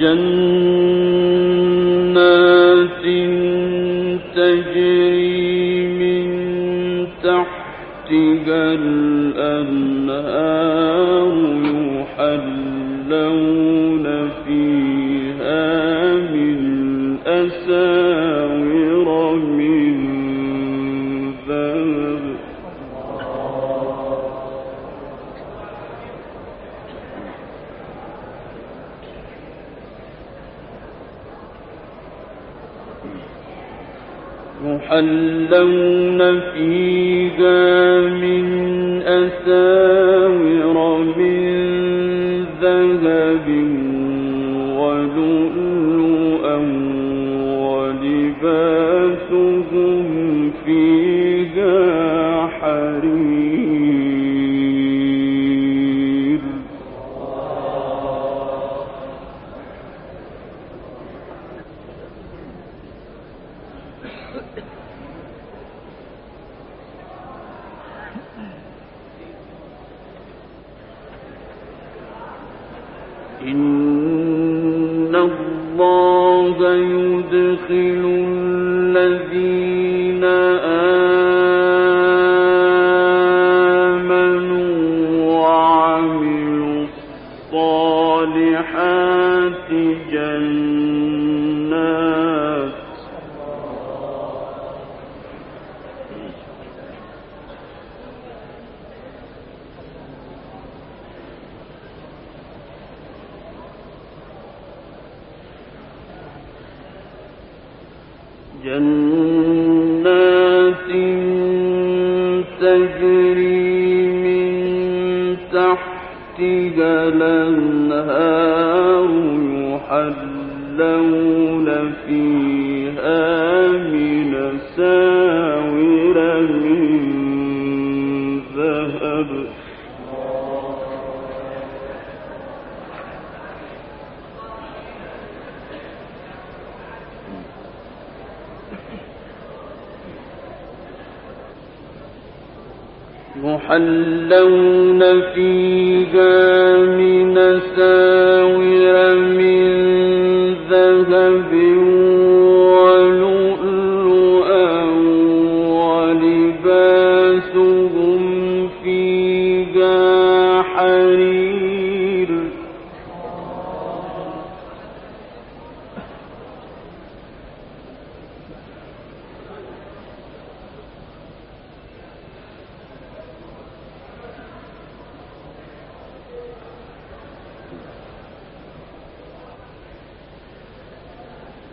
جنات تجري من تحتها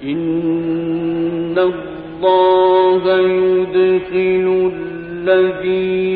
إن الله يدخل الذين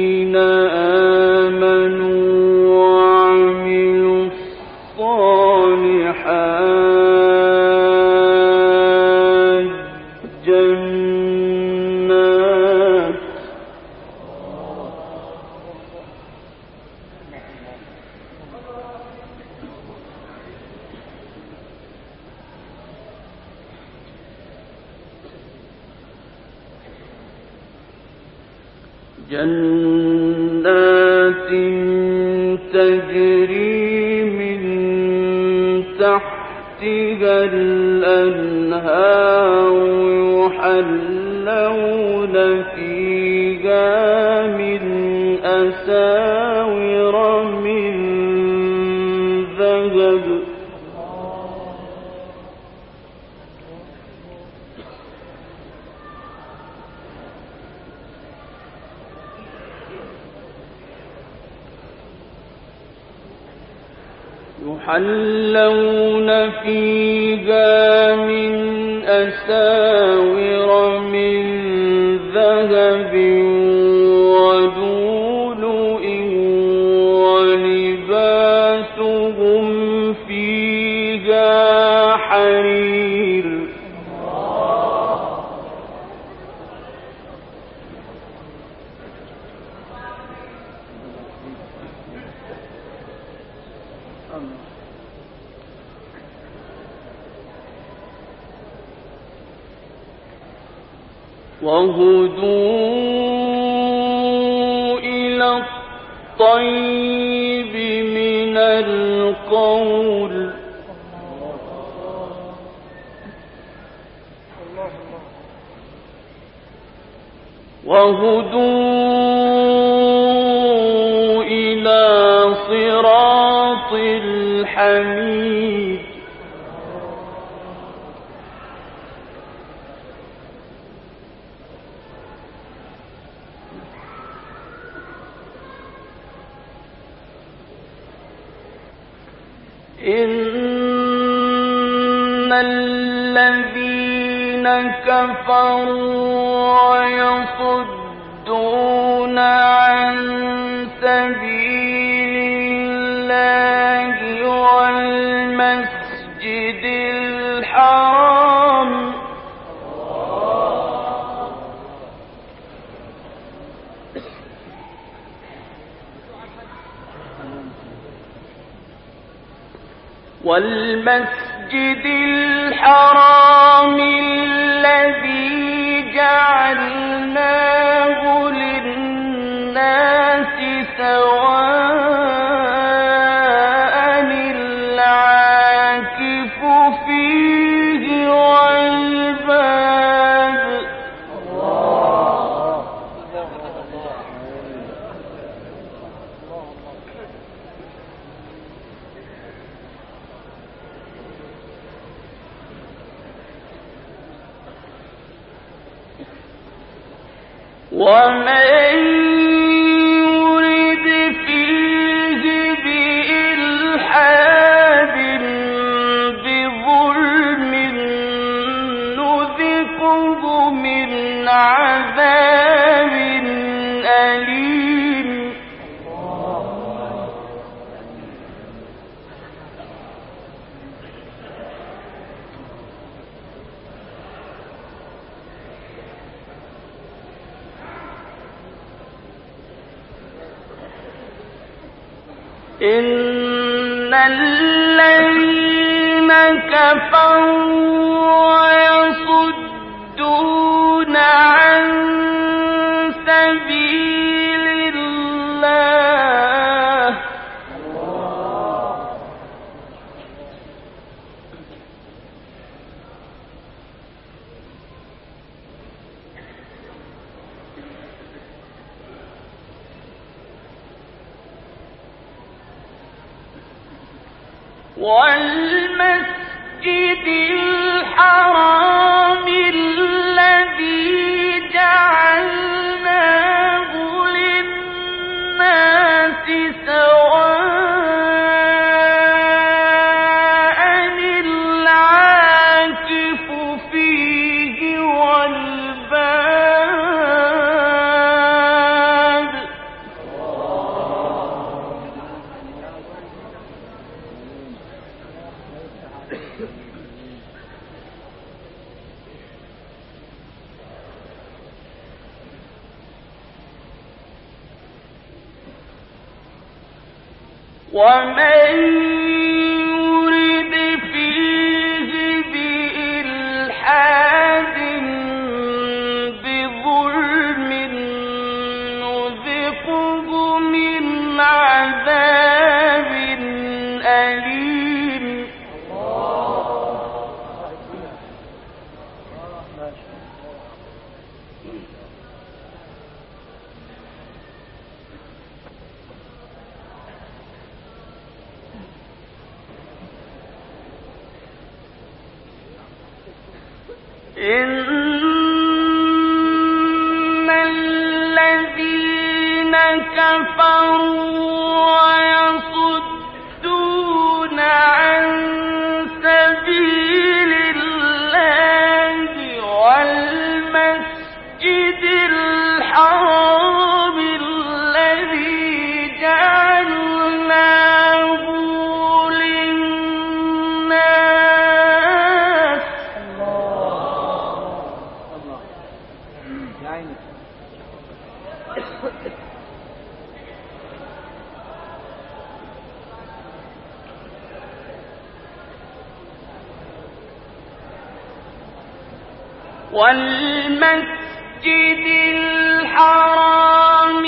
يحلون فيها من أساور والمسجد الحرام الذي جعلناه للناس سواه ومن إن الذين كفروا ومن والمسجد الحرام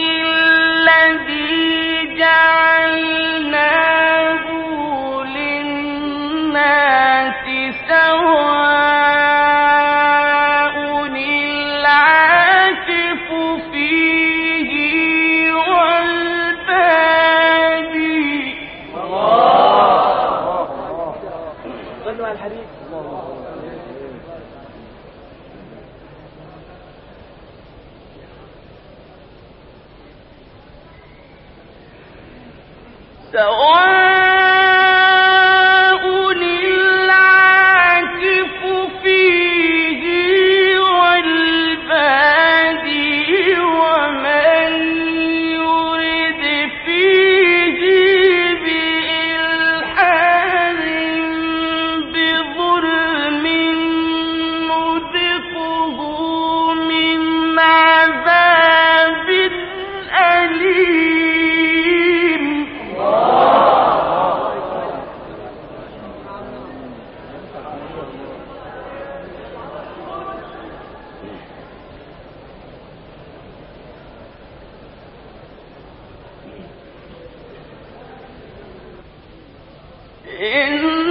إن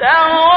سواء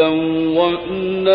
وإذ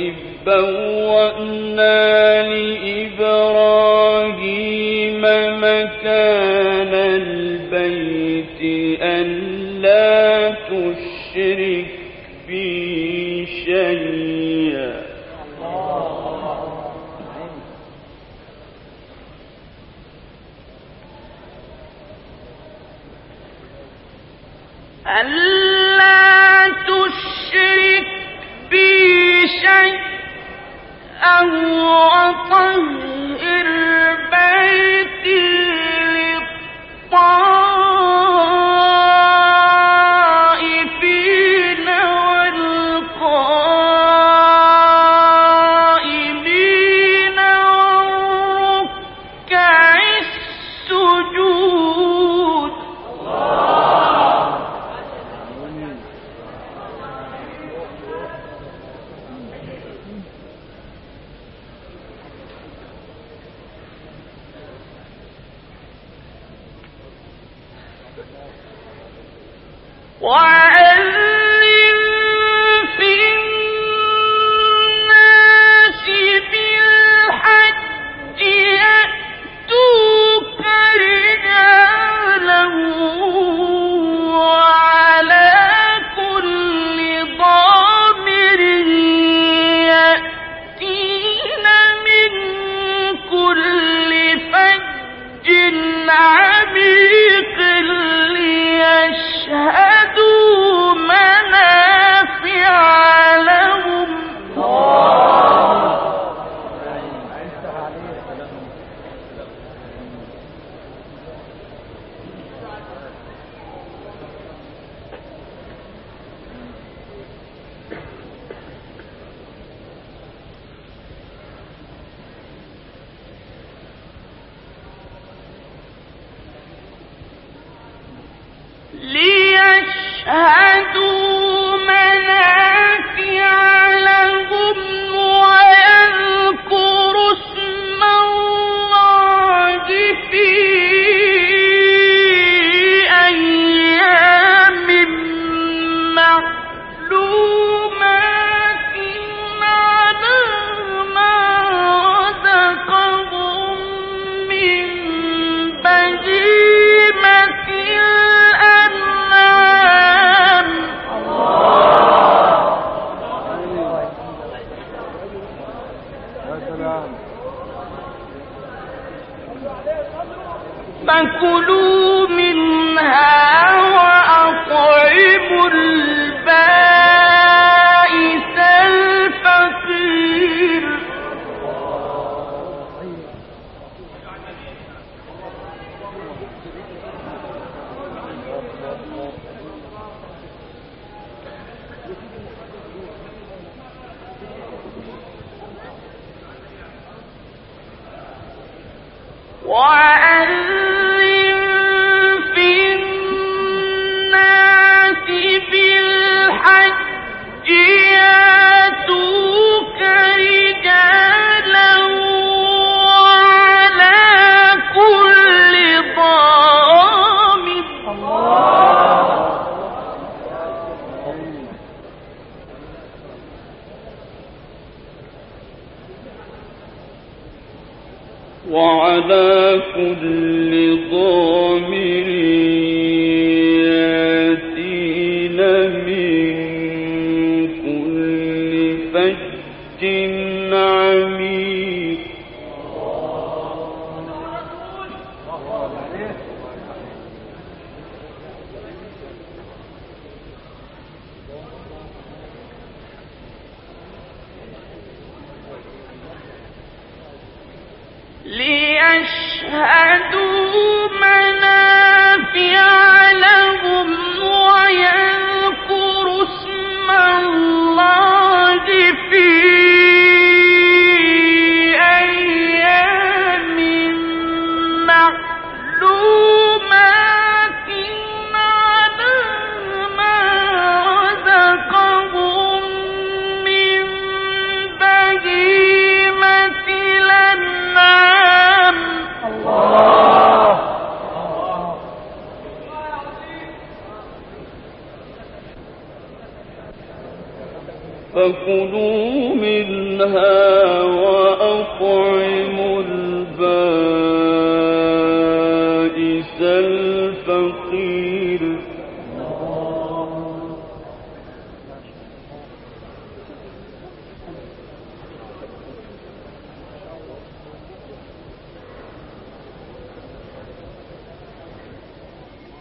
وإذ بوأنا وأذن وعلى كل ضامر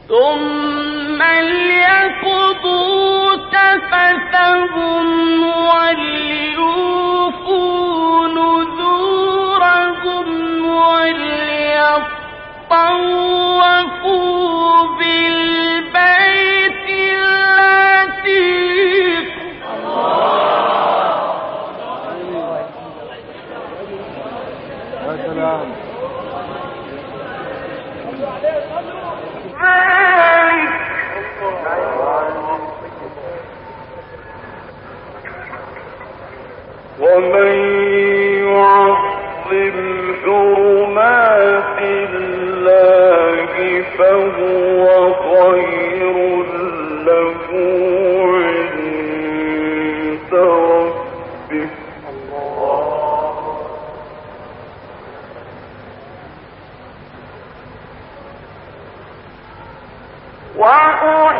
ثم ليقضوا تفثهم وليوفوا وأحلت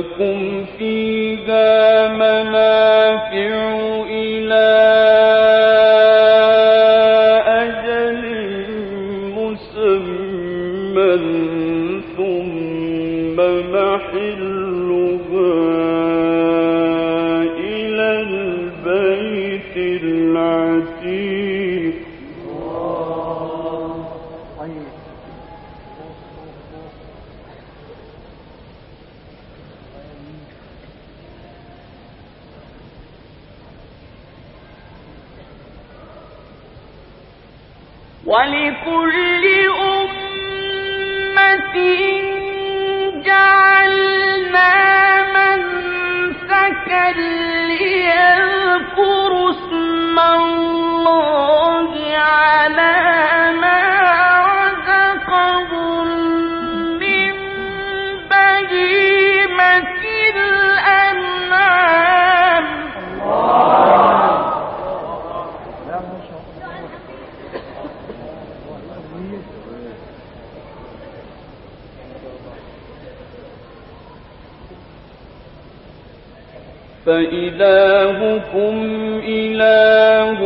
لكم ولكل أمة فإلهكم إله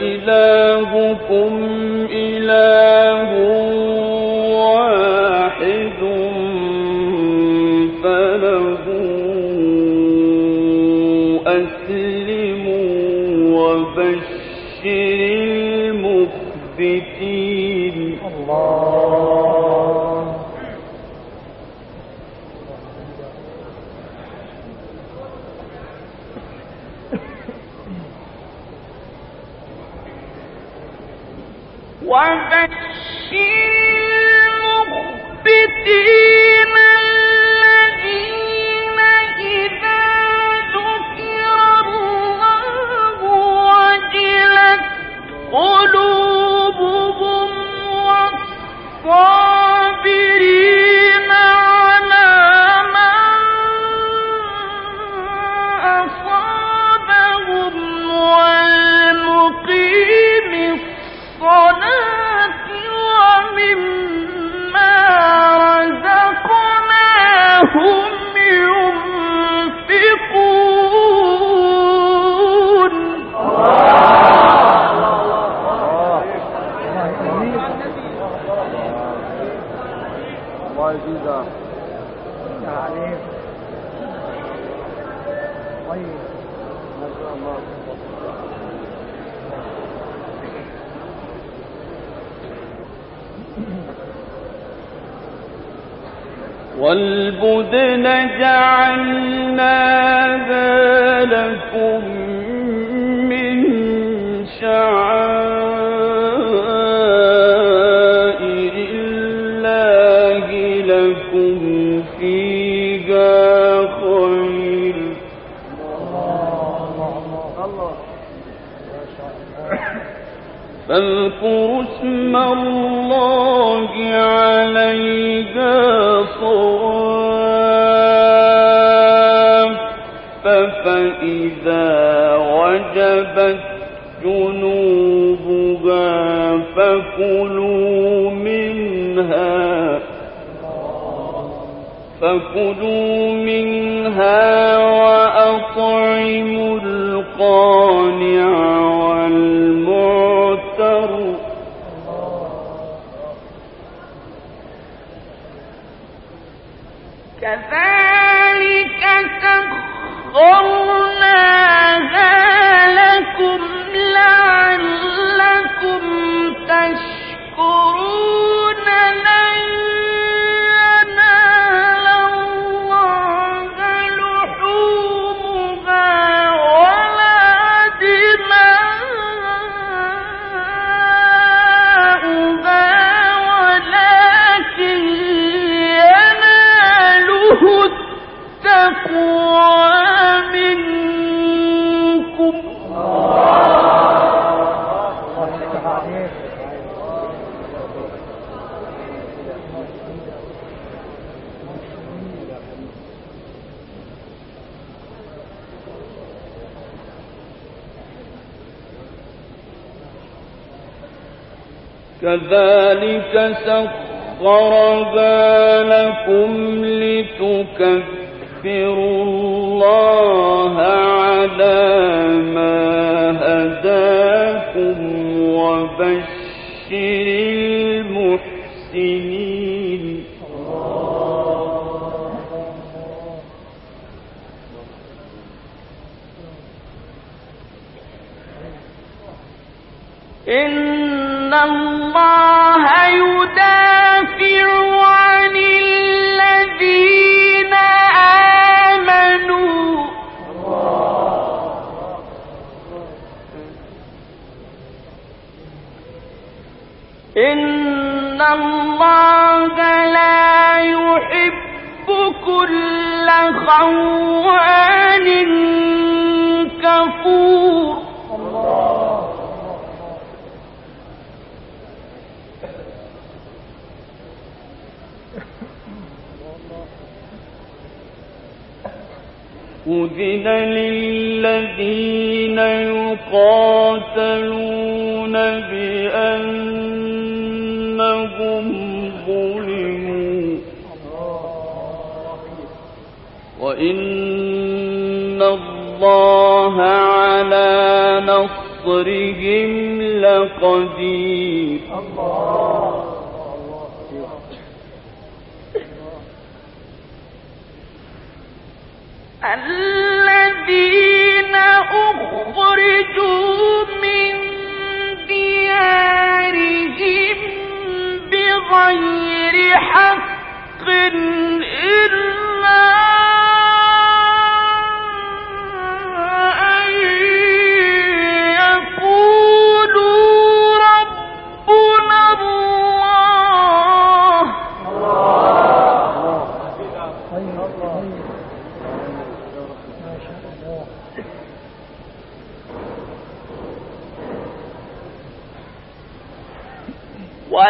إلهكم وبشر المخبتين والبدن جعلنا لكم من شعائر الله لكم فيها خير. فاذكروا اسم الله عليها صواف فإذا وجبت جنوبها فكلوا منها فكلوا منها وأطعموا القانع كذلك سخرها لكم لتكفروا الله على ما إن الله لا يحب كل خوان كفور أذن للذين يقاتلون بأنهم وإن الله على نصرهم لقدير. الذين أخرجوا من ديارهم بغير حق إلا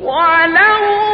ولو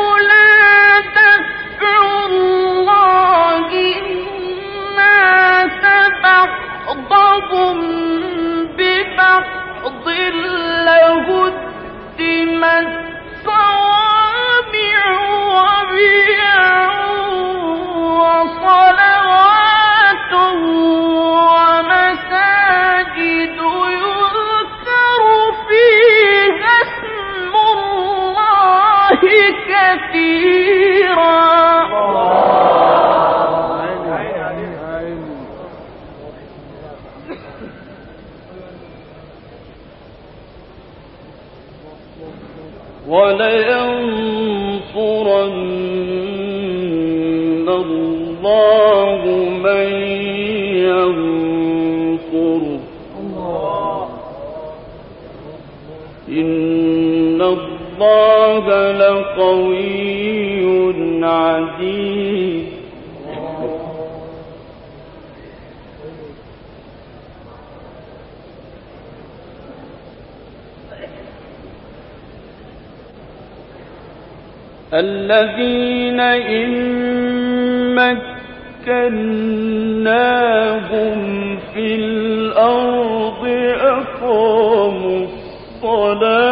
قوي عزيز. الذين إن مكناهم في الأرض أقاموا الصلاة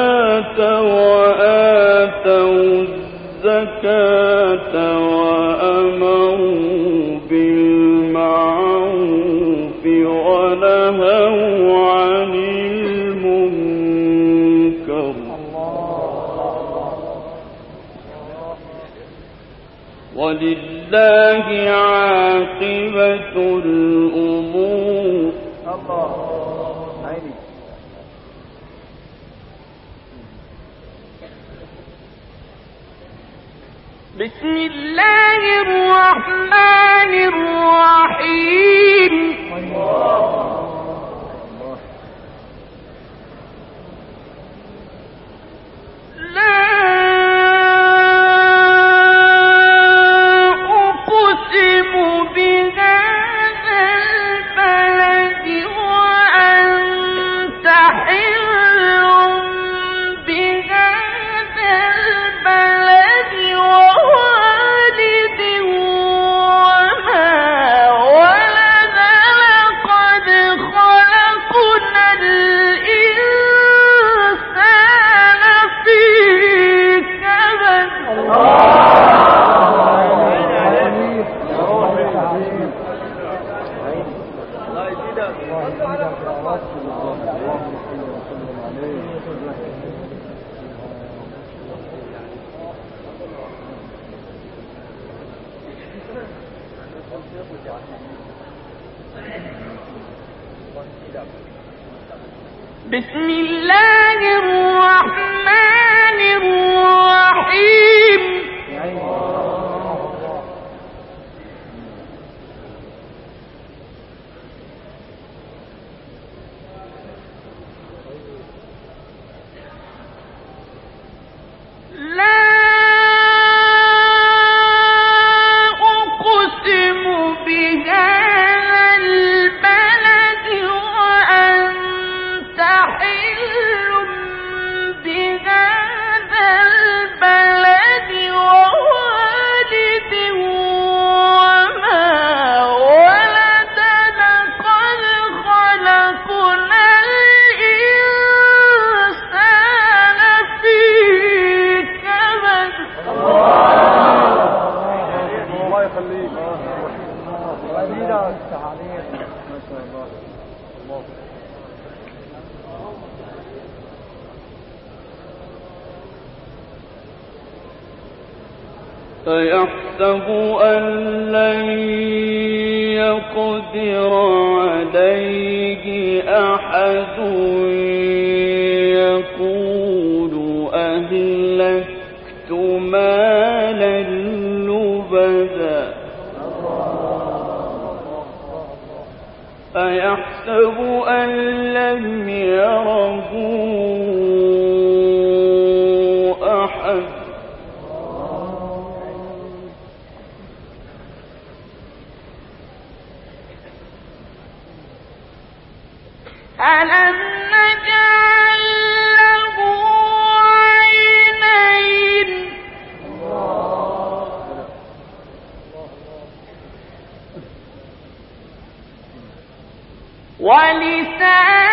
لله عاقبة الأمور. بسم الله الرحمن الرحيم. الله. فيحسب أن لن يقدر عليه أحد أيحسب أن لم يره أحد؟ ألم ولسانا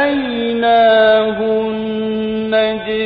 وهديناه النجدين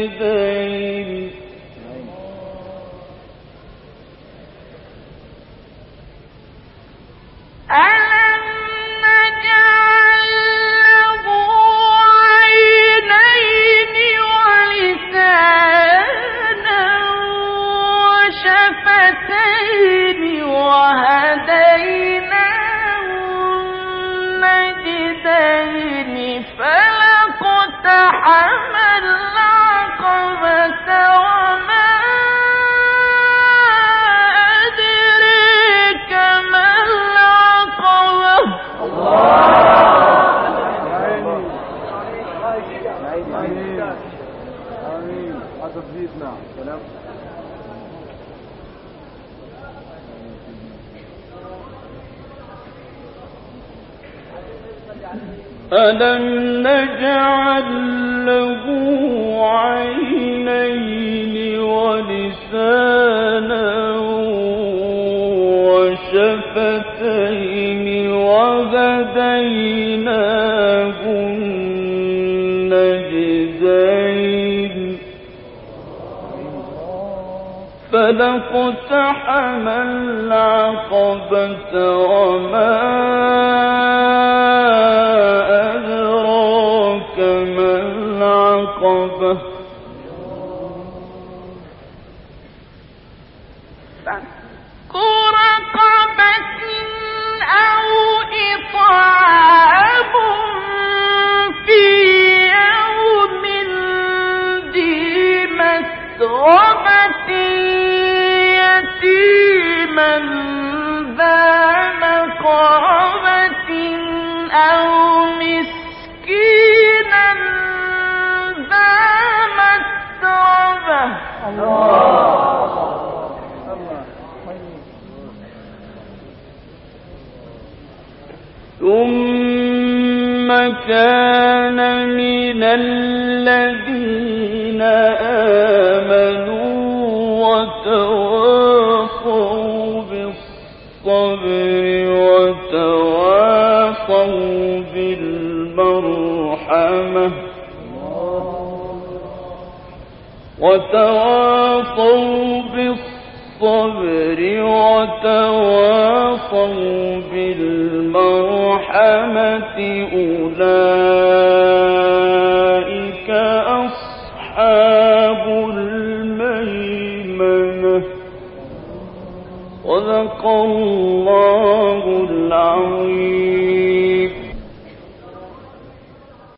Santo.